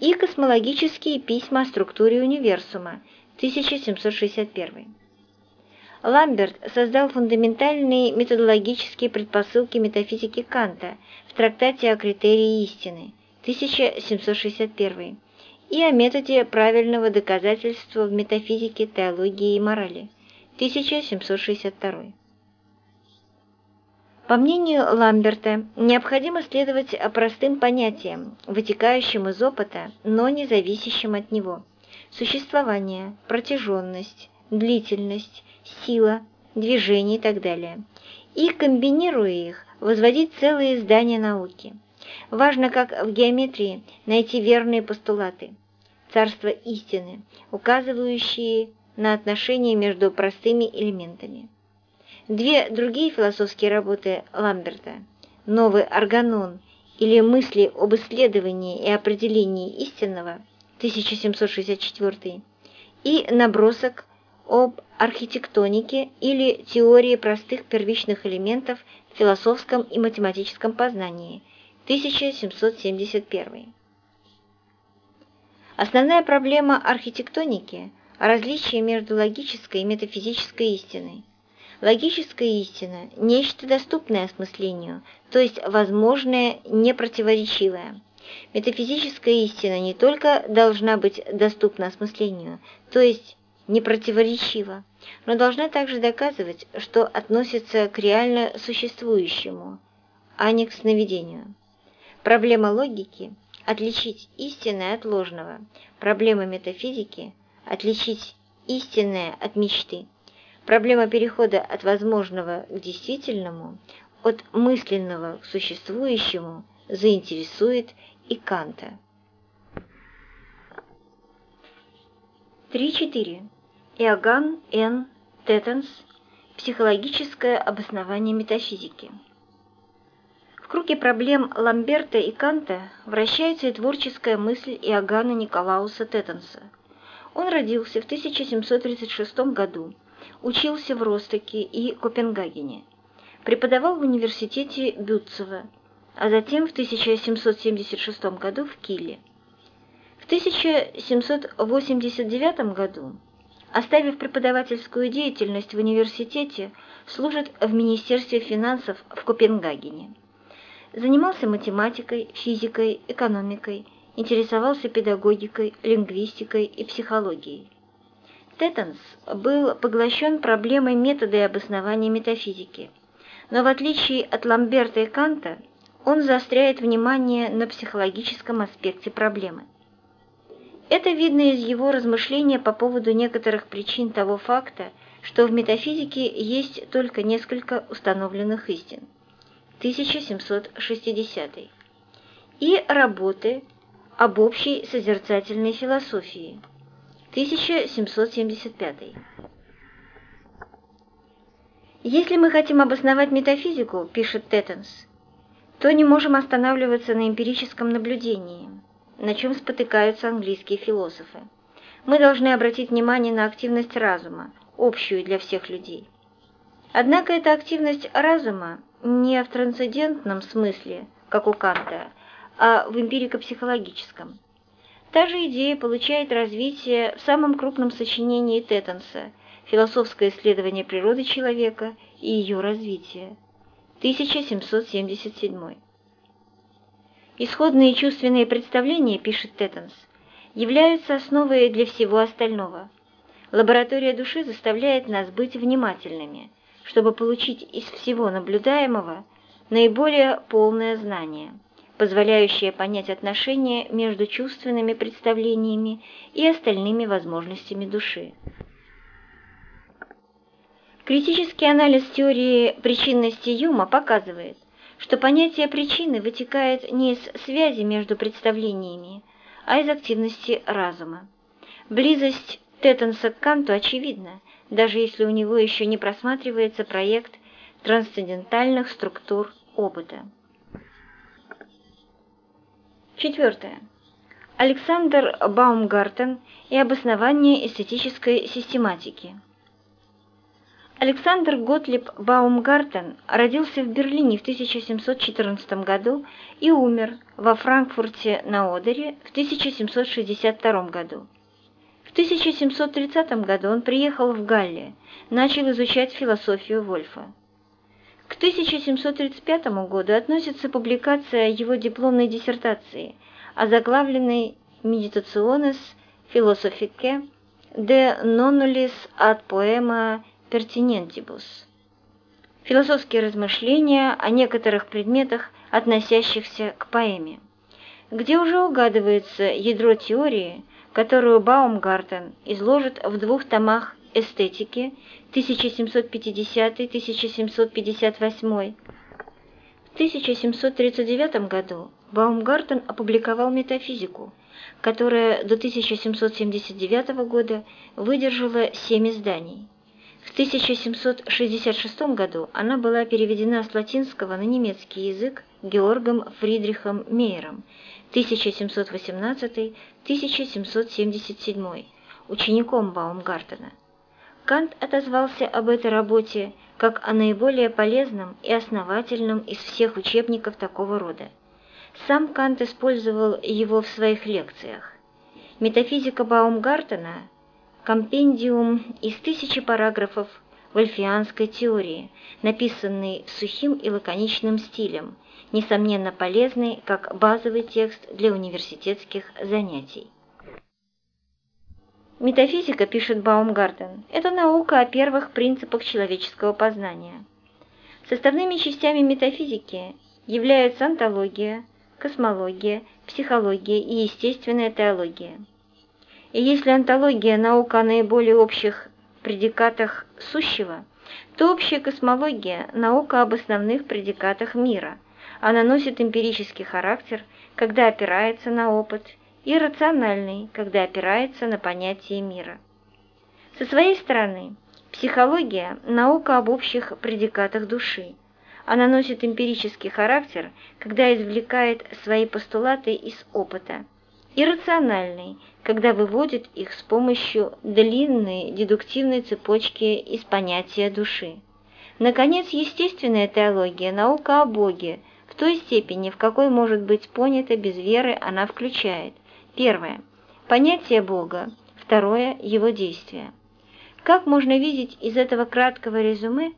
и космологические письма о структуре универсума, 1761. Ламберт создал фундаментальные методологические предпосылки метафизики Канта в трактате о критерии истины 1761 и о методе правильного доказательства в метафизике, теологии и морали 1762. По мнению Ламберта, необходимо следовать простым понятиям, вытекающим из опыта, но не зависящим от него – существование, протяженность, длительность, сила, движение и так далее. И, комбинируя их, возводить целые здания науки. Важно, как в геометрии, найти верные постулаты. Царство истины, указывающие на отношения между простыми элементами. Две другие философские работы Ламберта «Новый органон» или «Мысли об исследовании и определении истинного» 1764, и набросок об архитектонике или теории простых первичных элементов в философском и математическом познании 1771. Основная проблема архитектоники – различие между логической и метафизической истиной. Логическая истина – нечто доступное осмыслению, то есть возможное, непротиворечивое – Метафизическая истина не только должна быть доступна осмыслению, то есть не противоречива, но должна также доказывать, что относится к реально существующему, а не к сновидению. Проблема логики – отличить истинное от ложного, проблема метафизики – отличить истинное от мечты. Проблема перехода от возможного к действительному, от мысленного к существующему заинтересует и Канта. 3.4. Иоганн Н. Теттенс. Психологическое обоснование метафизики. В круге проблем Ламберта и Канта вращается и творческая мысль Иоганна Николауса Теттенса. Он родился в 1736 году, учился в Ростоке и Копенгагене, преподавал в университете Бютцева, а затем в 1776 году в Киле. В 1789 году, оставив преподавательскую деятельность в университете, служит в Министерстве финансов в Копенгагене. Занимался математикой, физикой, экономикой, интересовался педагогикой, лингвистикой и психологией. Теттенс был поглощен проблемой метода и обоснования метафизики, но в отличие от Ламберта и Канта, он заостряет внимание на психологическом аспекте проблемы. Это видно из его размышления по поводу некоторых причин того факта, что в метафизике есть только несколько установленных истин. 1760 и работы об общей созерцательной философии 1775. Если мы хотим обосновать метафизику, пишет Теттенс, то не можем останавливаться на эмпирическом наблюдении, на чем спотыкаются английские философы. Мы должны обратить внимание на активность разума, общую для всех людей. Однако эта активность разума не в трансцендентном смысле, как у Канта, а в эмпирико-психологическом. Та же идея получает развитие в самом крупном сочинении Теттенса «Философское исследование природы человека и ее развитие» 1777. Исходные чувственные представления, пишет Теттенс, являются основой для всего остального. Лаборатория души заставляет нас быть внимательными, чтобы получить из всего наблюдаемого наиболее полное знание позволяющее понять отношения между чувственными представлениями и остальными возможностями души. Критический анализ теории причинности Юма показывает, что понятие причины вытекает не из связи между представлениями, а из активности разума. Близость Теттенса к Канту очевидна, даже если у него еще не просматривается проект трансцендентальных структур опыта. Четвертое. Александр Баумгартен и обоснование эстетической систематики. Александр Готлиб Баумгартен родился в Берлине в 1714 году и умер во Франкфурте на Одере в 1762 году. В 1730 году он приехал в Галле, начал изучать философию Вольфа. К 1735 году относится публикация его дипломной диссертации, озаглавленной «Meditationes philosophicae de nonnulis ad poema pertinentibus» философские размышления о некоторых предметах, относящихся к поэме, где уже угадывается ядро теории, которую Баумгартен изложит в двух томах эстетики 1750-1758. В 1739 году Баумгартен опубликовал «Метафизику», которая до 1779 года выдержала семь изданий. В 1766 году она была переведена с латинского на немецкий язык Георгом Фридрихом Мейером 1718-1777, учеником Баумгартена. Кант отозвался об этой работе как о наиболее полезном и основательном из всех учебников такого рода. Сам Кант использовал его в своих лекциях. Метафизика Баумгартена – компендиум из тысячи параграфов вольфианской теории, написанный сухим и лаконичным стилем, несомненно полезный как базовый текст для университетских занятий. Метафизика, пишет Баумгартен, это наука о первых принципах человеческого познания. Составными частями метафизики являются антология, космология, психология и естественная теология. И если антология – наука о наиболее общих предикатах сущего, то общая космология – наука об основных предикатах мира. Она носит эмпирический характер, когда опирается на опыт, и рациональный, когда опирается на понятие мира. Со своей стороны, психология – наука об общих предикатах души. Она носит эмпирический характер, когда извлекает свои постулаты из опыта, и рациональный, когда выводит их с помощью длинной дедуктивной цепочки из понятия души. Наконец, естественная теология – наука о Боге, в той степени, в какой может быть понята без веры, она включает Первое. Понятие Бога. Второе. Его действия. Как можно видеть из этого краткого резюме,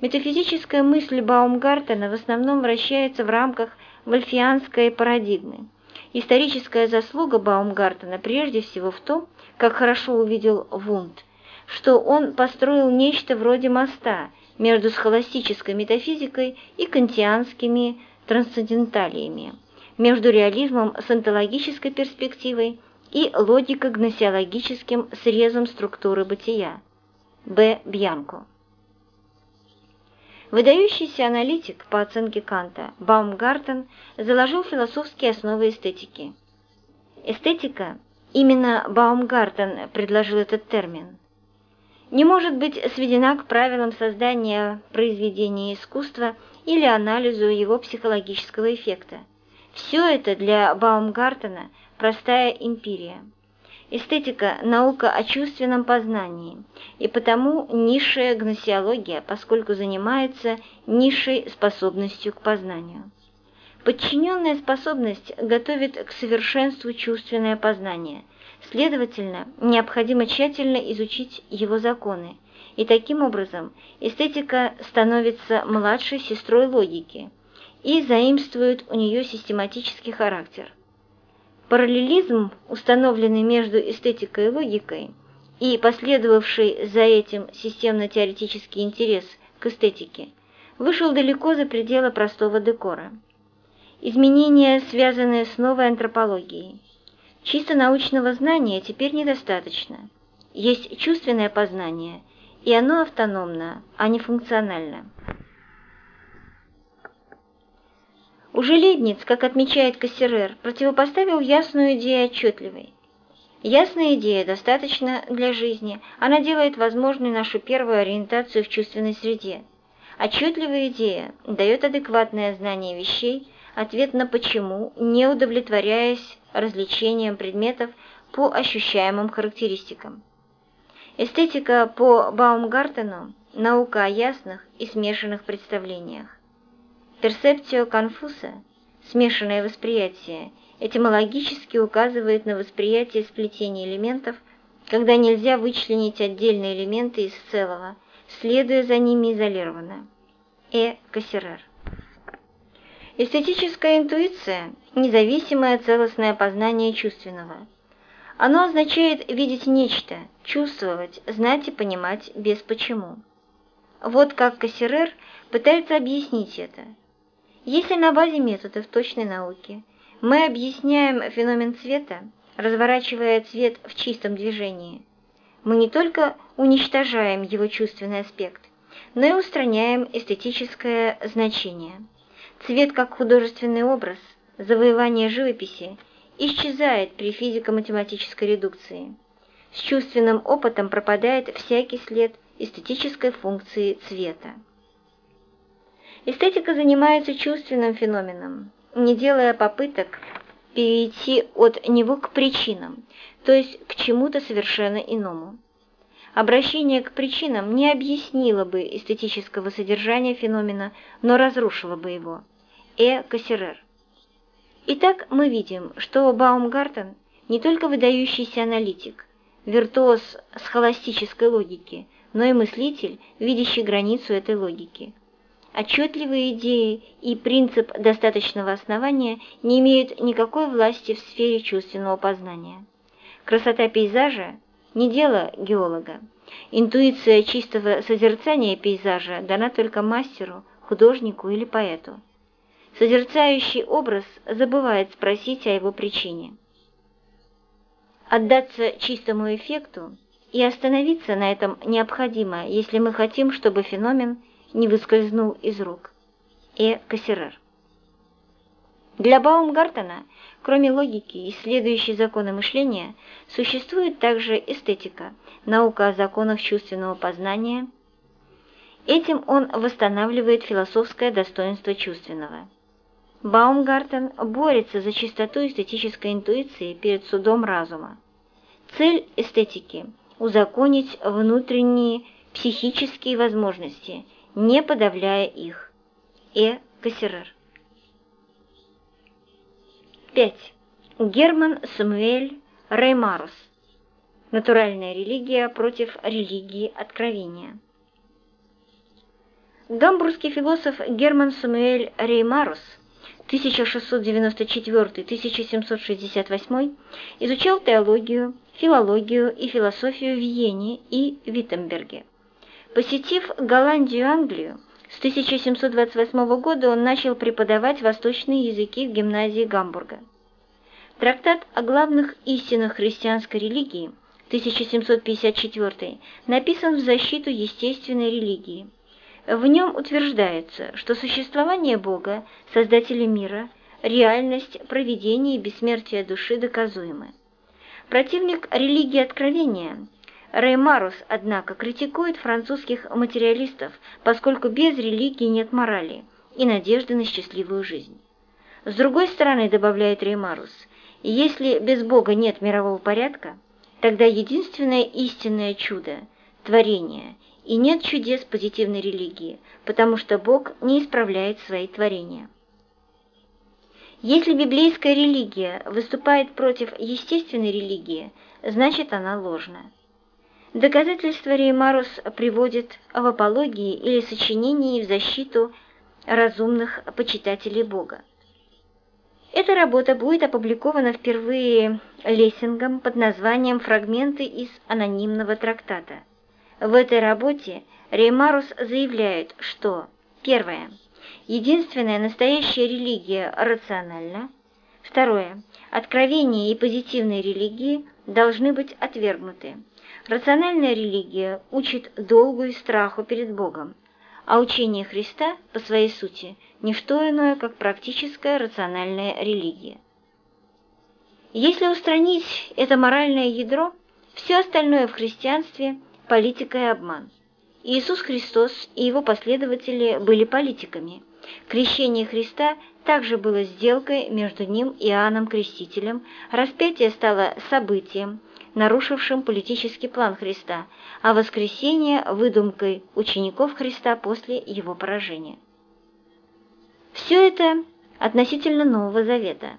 метафизическая мысль Баумгартена в основном вращается в рамках вольфианской парадигмы. Историческая заслуга Баумгартена прежде всего в том, как хорошо увидел Вунд, что он построил нечто вроде моста между схоластической метафизикой и кантианскими трансценденталиями между реализмом с онтологической перспективой и логико-гносеологическим срезом структуры бытия. Б. Бьянко. Выдающийся аналитик по оценке Канта Баумгартен заложил философские основы эстетики. Эстетика, именно Баумгартен предложил этот термин, не может быть сведена к правилам создания произведения искусства или анализу его психологического эффекта. Все это для Баумгартена простая эмпирия. Эстетика – наука о чувственном познании, и потому низшая гносеология, поскольку занимается низшей способностью к познанию. Подчиненная способность готовит к совершенству чувственное познание, следовательно, необходимо тщательно изучить его законы, и таким образом эстетика становится младшей сестрой логики – и заимствуют у нее систематический характер. Параллелизм, установленный между эстетикой и логикой, и последовавший за этим системно-теоретический интерес к эстетике, вышел далеко за пределы простого декора. Изменения, связанные с новой антропологией. Чисто научного знания теперь недостаточно. Есть чувственное познание, и оно автономно, а не функционально. Уже Лейбниц, как отмечает Кассерер, противопоставил ясную идею отчетливой. Ясная идея достаточно для жизни, она делает возможной нашу первую ориентацию в чувственной среде. Отчетливая идея дает адекватное знание вещей, ответ на почему, не удовлетворяясь развлечением предметов по ощущаемым характеристикам. Эстетика по Баумгартену – наука о ясных и смешанных представлениях. Персепцио конфуса, смешанное восприятие, этимологически указывает на восприятие сплетения элементов, когда нельзя вычленить отдельные элементы из целого, следуя за ними изолированно. Э. Кассерер. Эстетическая интуиция – независимое целостное познание чувственного. Оно означает видеть нечто, чувствовать, знать и понимать без почему. Вот как Кассерер пытается объяснить это – если на базе методов точной науки мы объясняем феномен цвета, разворачивая цвет в чистом движении, мы не только уничтожаем его чувственный аспект, но и устраняем эстетическое значение. Цвет как художественный образ, завоевание живописи, исчезает при физико-математической редукции. С чувственным опытом пропадает всякий след эстетической функции цвета. Эстетика занимается чувственным феноменом, не делая попыток перейти от него к причинам, то есть к чему-то совершенно иному. Обращение к причинам не объяснило бы эстетического содержания феномена, но разрушило бы его. Э. Кассерер. Итак, мы видим, что Баумгартен не только выдающийся аналитик, виртуоз схоластической логики, но и мыслитель, видящий границу этой логики. Отчетливые идеи и принцип достаточного основания не имеют никакой власти в сфере чувственного познания. Красота пейзажа – не дело геолога. Интуиция чистого созерцания пейзажа дана только мастеру, художнику или поэту. Созерцающий образ забывает спросить о его причине. Отдаться чистому эффекту и остановиться на этом необходимо, если мы хотим, чтобы феномен не выскользнул из рук. Э. Кассерер. Для Баумгартена, кроме логики, исследующей законы мышления, существует также эстетика, наука о законах чувственного познания. Этим он восстанавливает философское достоинство чувственного. Баумгартен борется за чистоту эстетической интуиции перед судом разума. Цель эстетики – узаконить внутренние психические возможности, не подавляя их. Э. Кассерер. 5. Герман Самуэль Реймарус. Натуральная религия против религии откровения. Гамбургский философ Герман Самуэль Реймарус 1694-1768 изучал теологию, филологию и философию в Йене и Виттенберге. Посетив Голландию и Англию, с 1728 года он начал преподавать восточные языки в гимназии Гамбурга. Трактат о главных истинах христианской религии 1754 написан в защиту естественной религии. В нем утверждается, что существование Бога, Создателя мира, реальность, провидение и бессмертие души доказуемы. Противник религии откровения – Реймарус, однако, критикует французских материалистов, поскольку без религии нет морали и надежды на счастливую жизнь. С другой стороны, добавляет Реймарус, если без Бога нет мирового порядка, тогда единственное истинное чудо – творение, и нет чудес позитивной религии, потому что Бог не исправляет свои творения. Если библейская религия выступает против естественной религии, значит она ложна. Доказательства Реймарус приводит в апологии или сочинении в защиту разумных почитателей Бога. Эта работа будет опубликована впервые Лессингом под названием «Фрагменты из анонимного трактата». В этой работе Реймарус заявляет, что первое. Единственная настоящая религия рациональна. Второе. Откровение и позитивные религии должны быть отвергнуты. Рациональная религия учит долгу и страху перед Богом, а учение Христа, по своей сути, не что иное, как практическая рациональная религия. Если устранить это моральное ядро, все остальное в христианстве – политика и обман. Иисус Христос и его последователи были политиками. Крещение Христа также было сделкой между ним и Иоанном Крестителем, распятие стало событием, нарушившим политический план Христа, а воскресение – выдумкой учеников Христа после его поражения. Все это относительно Нового Завета.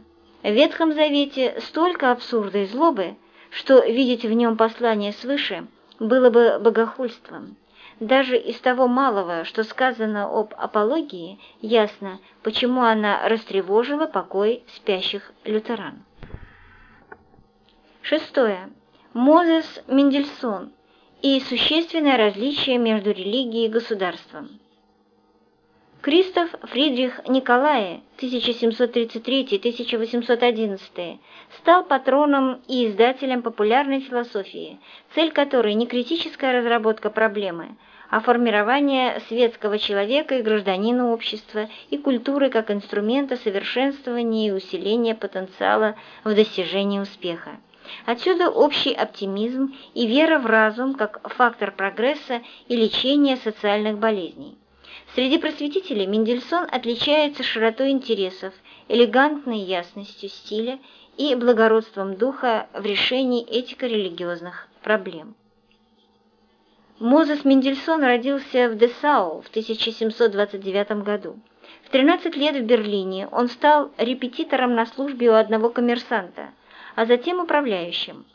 В Ветхом Завете столько абсурда и злобы, что видеть в нем послание свыше было бы богохульством. Даже из того малого, что сказано об апологии, ясно, почему она растревожила покой спящих лютеран. Шестое. Мозес Мендельсон и существенное различие между религией и государством. Кристоф Фридрих Николае 1733-1811 стал патроном и издателем популярной философии, цель которой не критическая разработка проблемы, а формирование светского человека и гражданина общества и культуры как инструмента совершенствования и усиления потенциала в достижении успеха. Отсюда общий оптимизм и вера в разум как фактор прогресса и лечения социальных болезней. Среди просветителей Мендельсон отличается широтой интересов, элегантной ясностью стиля и благородством духа в решении этико-религиозных проблем. Мозес Мендельсон родился в Десау в 1729 году. В 13 лет в Берлине он стал репетитором на службе у одного коммерсанта – а затем управляющим.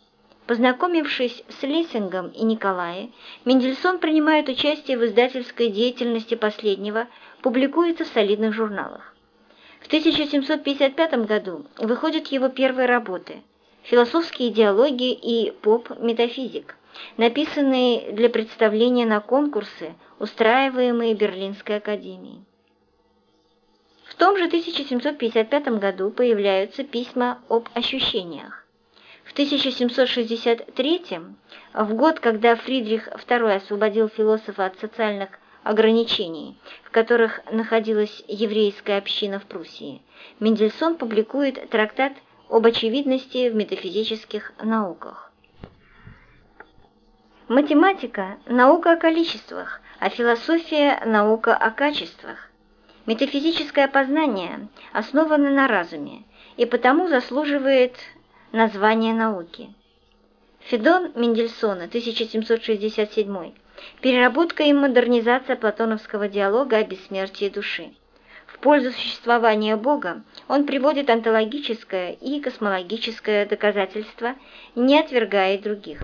Познакомившись с Лессингом и Николаем, Мендельсон принимает участие в издательской деятельности последнего, публикуется в солидных журналах. В 1755 году выходят его первые работы «Философские идеологии» и «Поп-метафизик», написанные для представления на конкурсы, устраиваемые Берлинской академией. В том же 1755 году появляются письма об ощущениях. В 1763 в год, когда Фридрих II освободил философа от социальных ограничений, в которых находилась еврейская община в Пруссии, Мендельсон публикует трактат об очевидности в метафизических науках. Математика – наука о количествах, а философия – наука о качествах. Метафизическое познание основано на разуме и потому заслуживает названия науки. Федон Мендельсона, 1767 переработка и модернизация платоновского диалога о бессмертии души. В пользу существования Бога он приводит онтологическое и космологическое доказательство, не отвергая других.